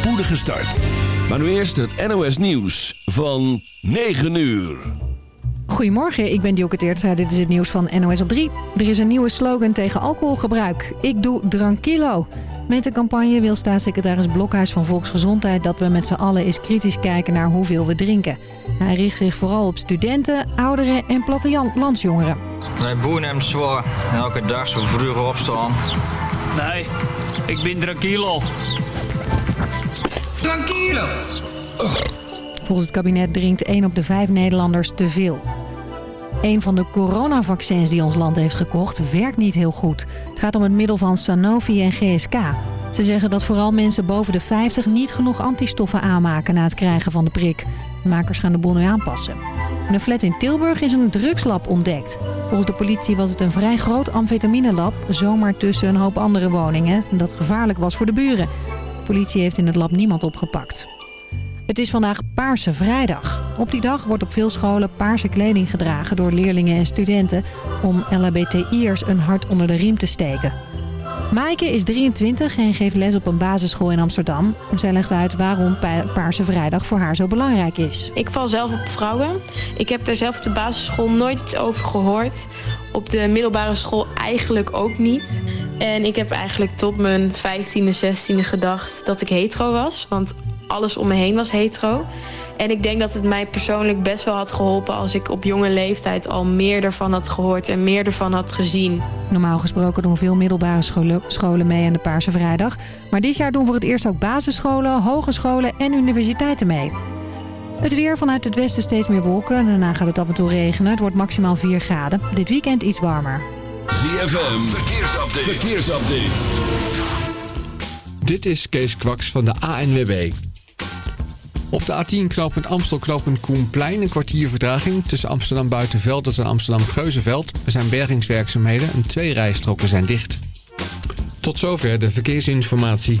spoedige start. Maar nu eerst het NOS Nieuws van 9 uur. Goedemorgen, ik ben Dioke Teertstra. Dit is het nieuws van NOS op 3. Er is een nieuwe slogan tegen alcoholgebruik. Ik doe drankilo. Met de campagne wil staatssecretaris Blokhuis van Volksgezondheid... dat we met z'n allen eens kritisch kijken naar hoeveel we drinken. Hij richt zich vooral op studenten, ouderen en plattelandsjongeren. Mijn boer neemt zwaar. Elke dag zo vroeg opstaan. Nee, ik ben tranquilo. Tranquilo! Volgens het kabinet drinkt 1 op de 5 Nederlanders te veel. Een van de coronavaccins die ons land heeft gekocht werkt niet heel goed. Het gaat om het middel van Sanofi en GSK. Ze zeggen dat vooral mensen boven de 50 niet genoeg antistoffen aanmaken na het krijgen van de prik. Makers gaan de bon nu aanpassen. In een flat in Tilburg is een drugslab ontdekt. Volgens de politie was het een vrij groot amfetaminelab... zomaar tussen een hoop andere woningen... dat gevaarlijk was voor de buren. Politie heeft in het lab niemand opgepakt. Het is vandaag Paarse Vrijdag. Op die dag wordt op veel scholen paarse kleding gedragen door leerlingen en studenten... om LHBTI'ers een hart onder de riem te steken. Maaike is 23 en geeft les op een basisschool in Amsterdam. Zij legt uit waarom Paarse Vrijdag voor haar zo belangrijk is. Ik val zelf op vrouwen. Ik heb daar zelf op de basisschool nooit iets over gehoord. Op de middelbare school eigenlijk ook niet. En ik heb eigenlijk tot mijn 15e, 16e gedacht dat ik hetero was. Want alles om me heen was hetero. En ik denk dat het mij persoonlijk best wel had geholpen... als ik op jonge leeftijd al meer ervan had gehoord en meer ervan had gezien. Normaal gesproken doen veel middelbare scholen, scholen mee aan de Paarse Vrijdag. Maar dit jaar doen voor het eerst ook basisscholen, hogescholen en universiteiten mee. Het weer vanuit het westen steeds meer wolken. Daarna gaat het af en toe regenen. Het wordt maximaal 4 graden. Dit weekend iets warmer. ZFM, verkeersupdate. verkeersupdate. Dit is Kees Kwaks van de ANWB. Op de A10 knooppunt Amstel knooppunt Koenplein een kwartier vertraging tussen Amsterdam Buitenveld en Amsterdam Geuzenveld. Er zijn bergingswerkzaamheden en twee rijstroken zijn dicht. Tot zover de verkeersinformatie.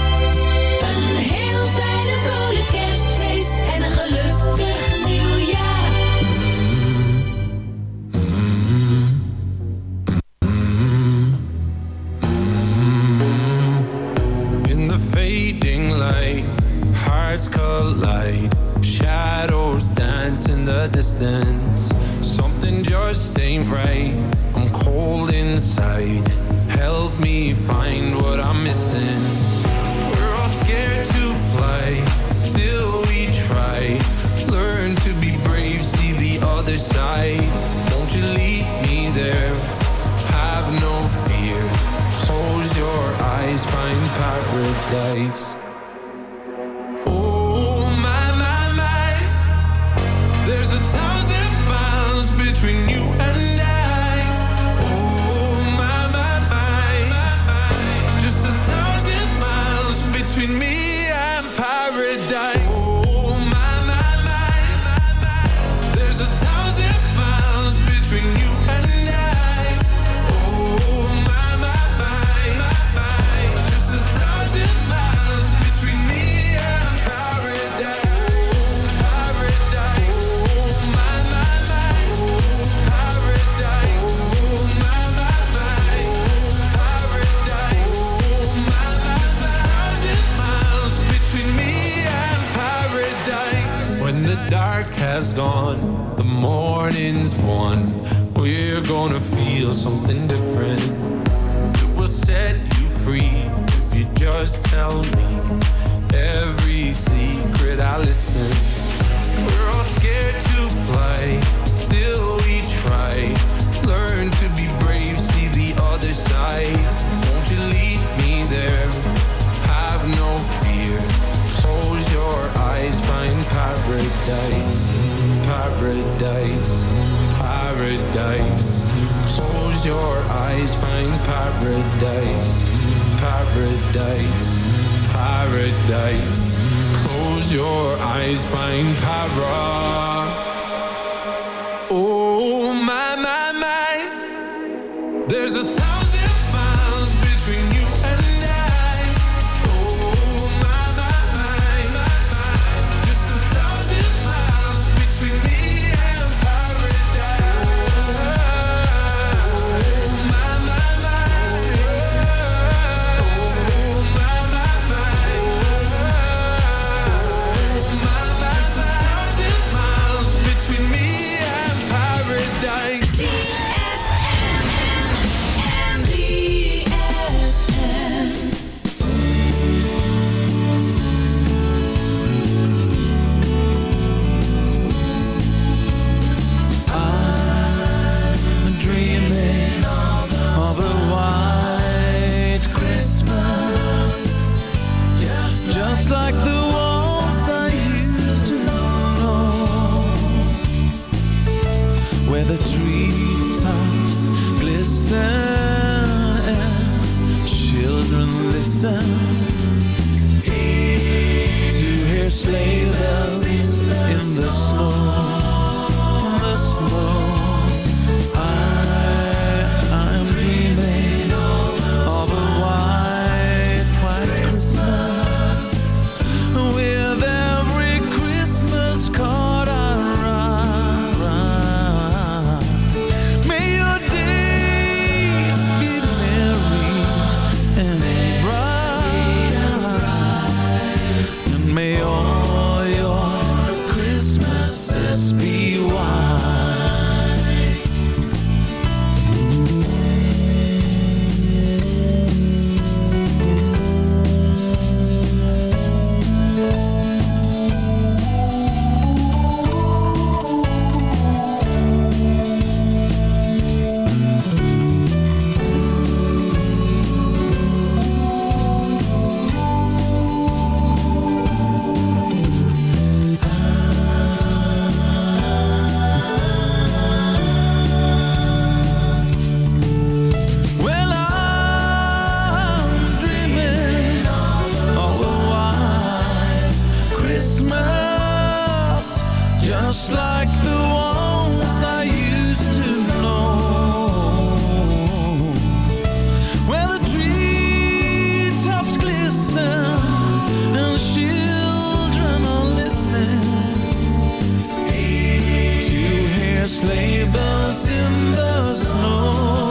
Sleigh bells in the snow.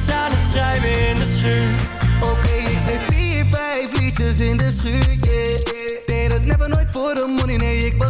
liedjes aan het schrijven in de schuur. Oké, ik snap vier, vijf liedjes in de schuur, yeah. Deed het never nooit voor de money, nee, ik was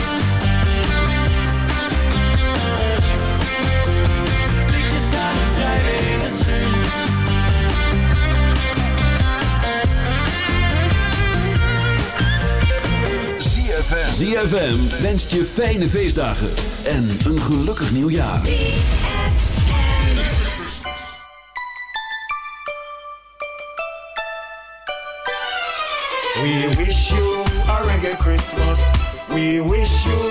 ZFM wenst je fijne feestdagen en een gelukkig nieuwjaar. We wish you a reggae Christmas. We wish you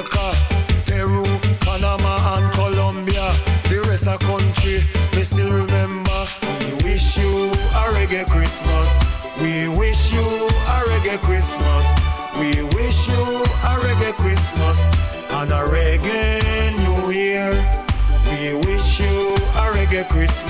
Jamaica, Peru, Panama, and Colombia. The rest of country, we still remember. We wish you a reggae Christmas. We wish you a reggae Christmas. We wish you a reggae Christmas and a reggae New Year. We wish you a reggae Christmas.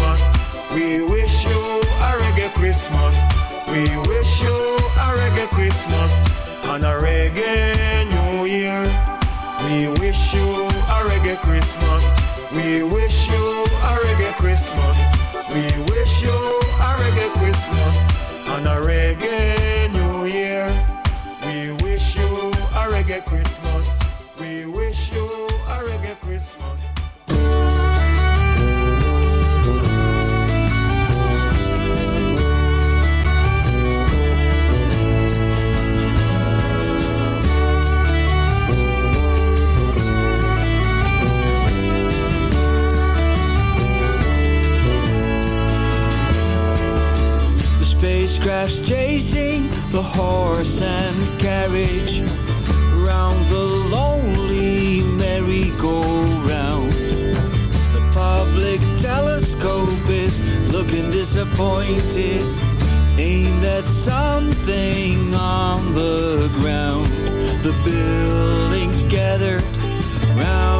The horse and carriage round the lonely merry-go-round. The public telescope is looking disappointed, aimed at something on the ground. The buildings gathered round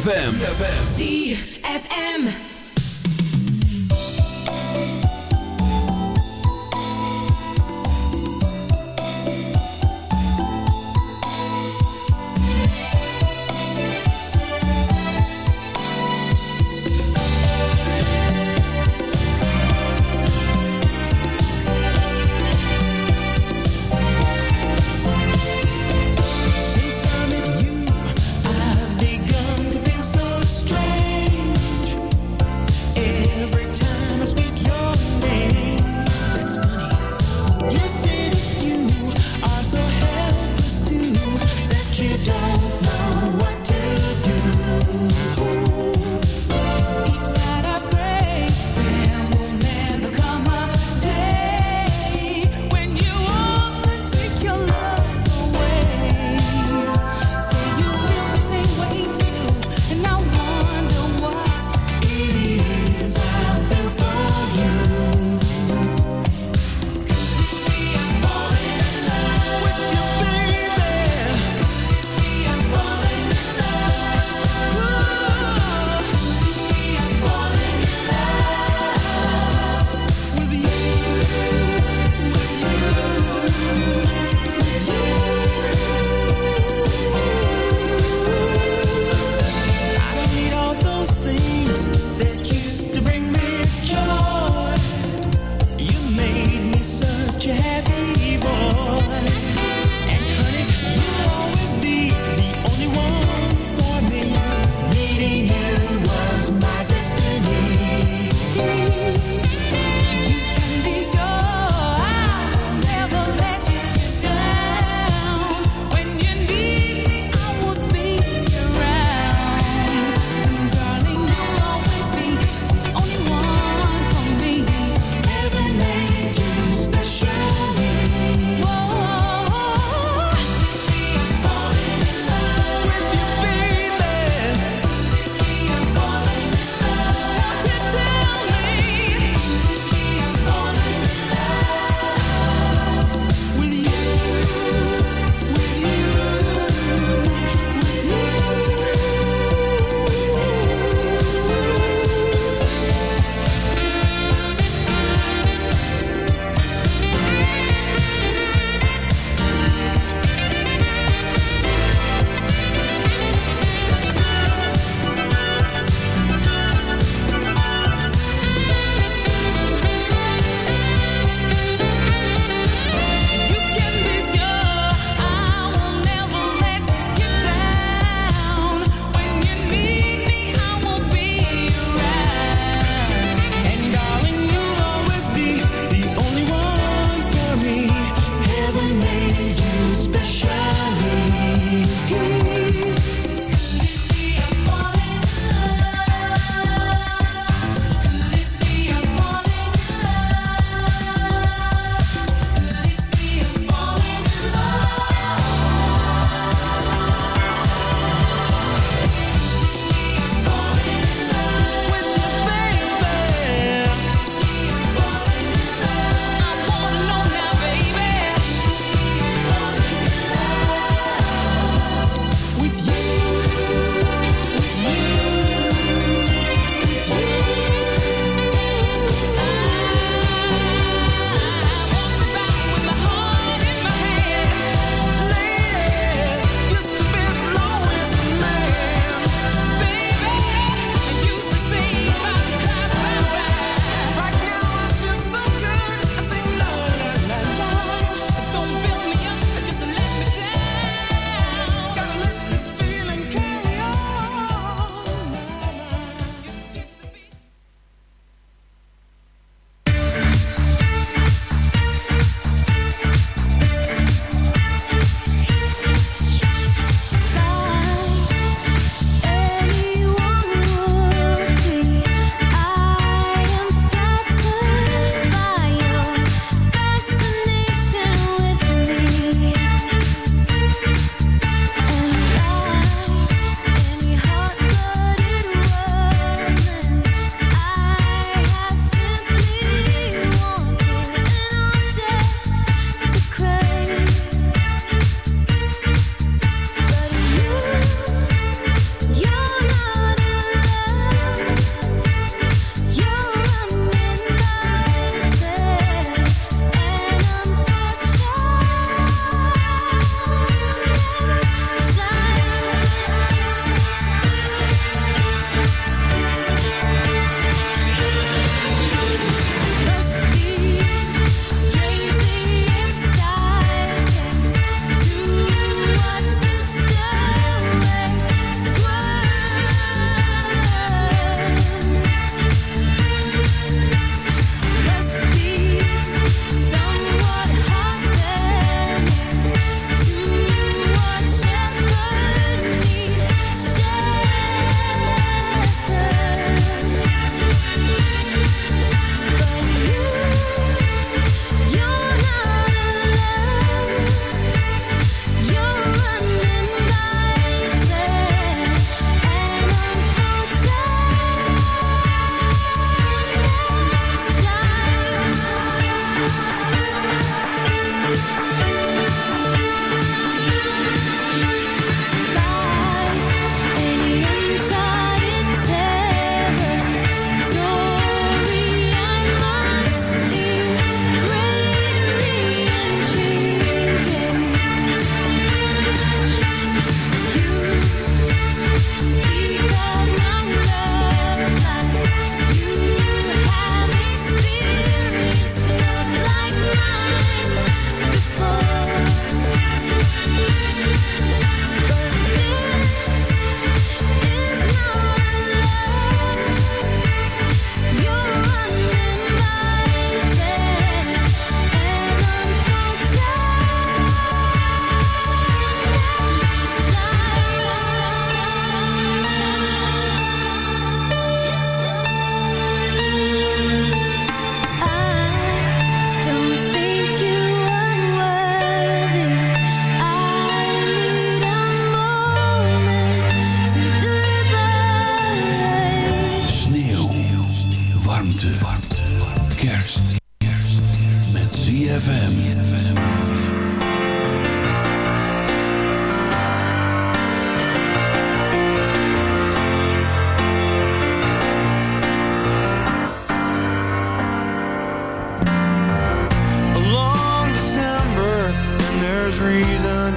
ZFM.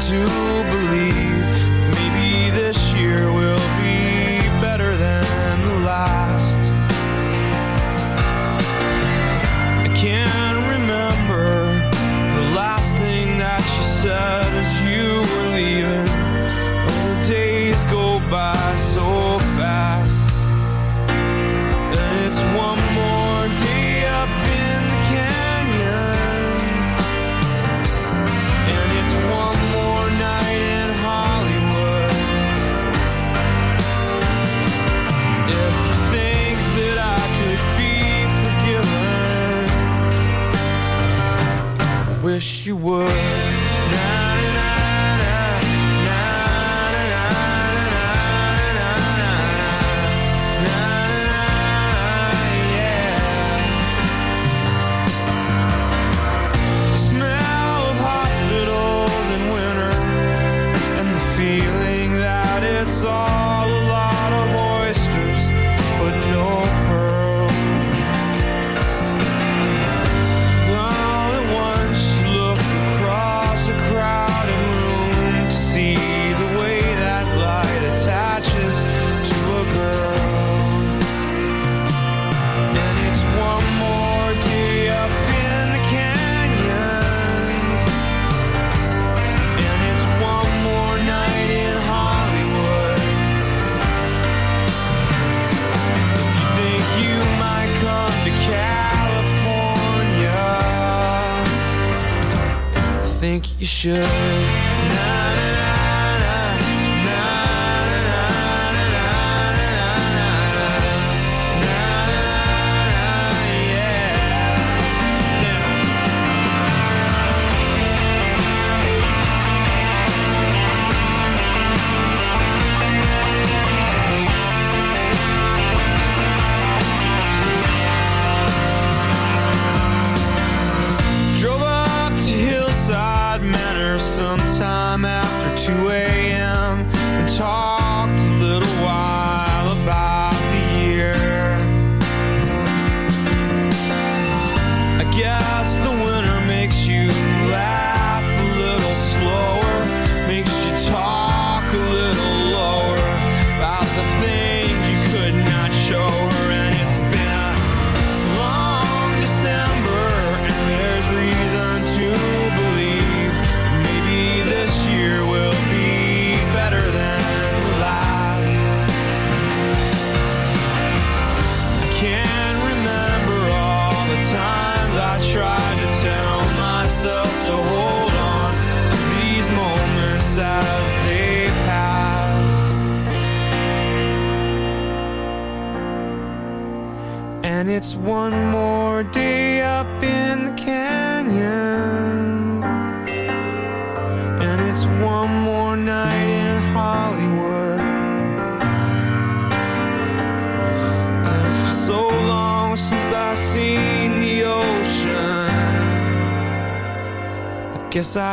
To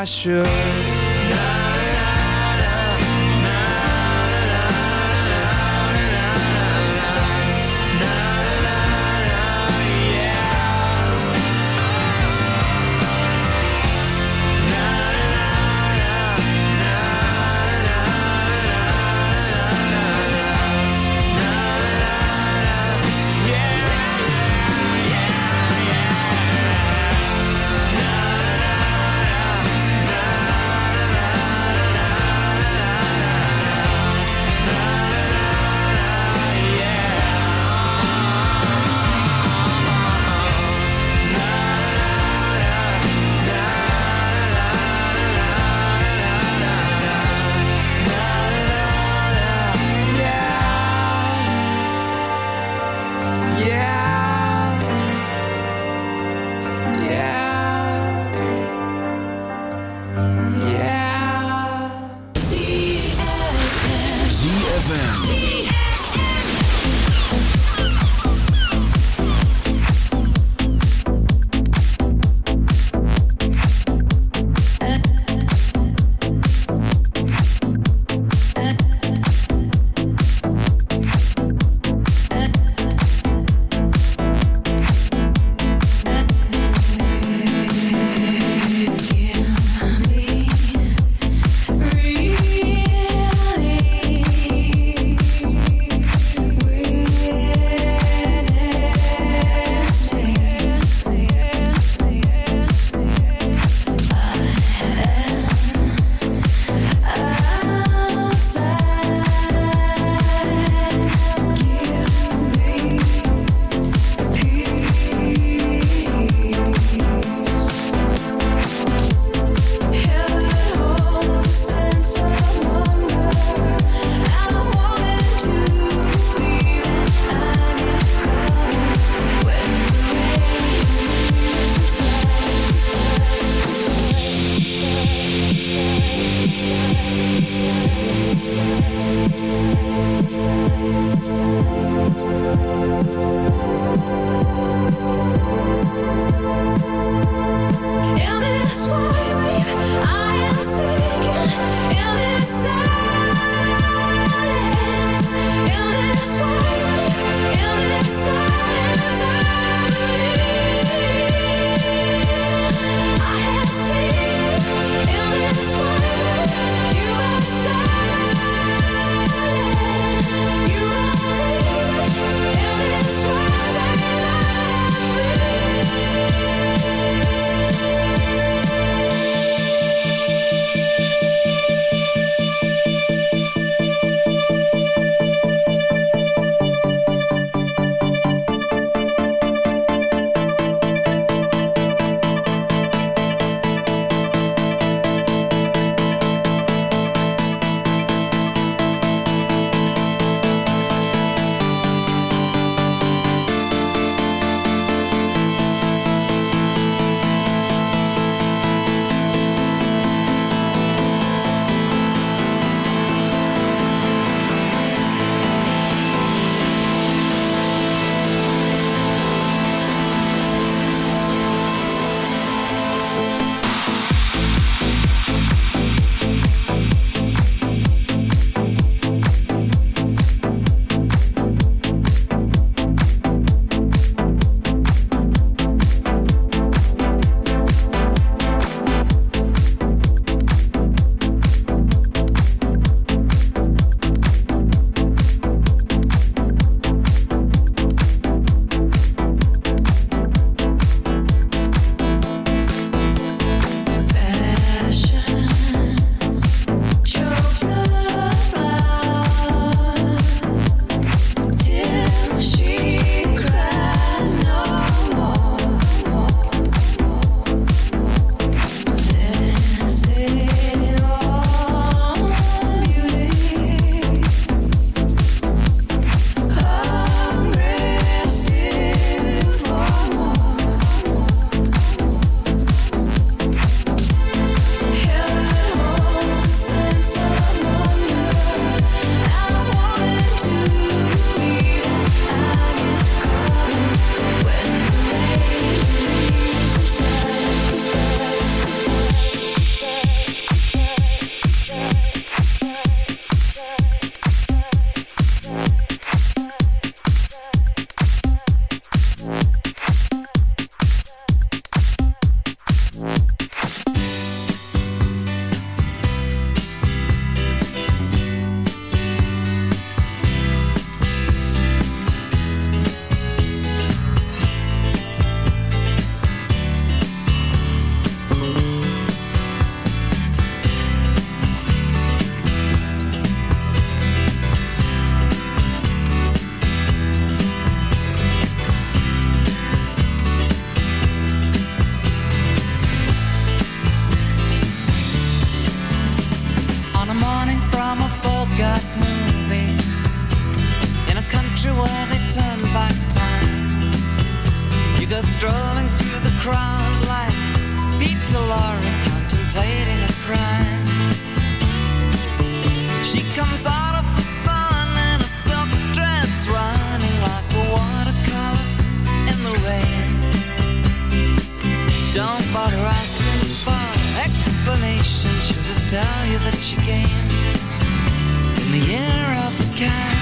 I should strolling through the crowd like Peter Lorre contemplating a crime. She comes out of the sun in a silk dress, running like a watercolor in the rain. Don't bother asking for explanation. She'll just tell you that she came in the year of the cat.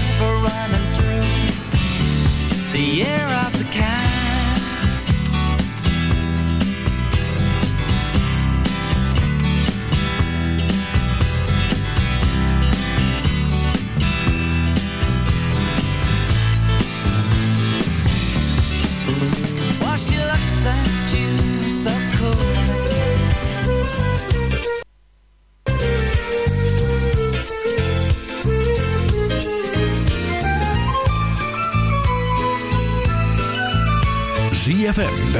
year after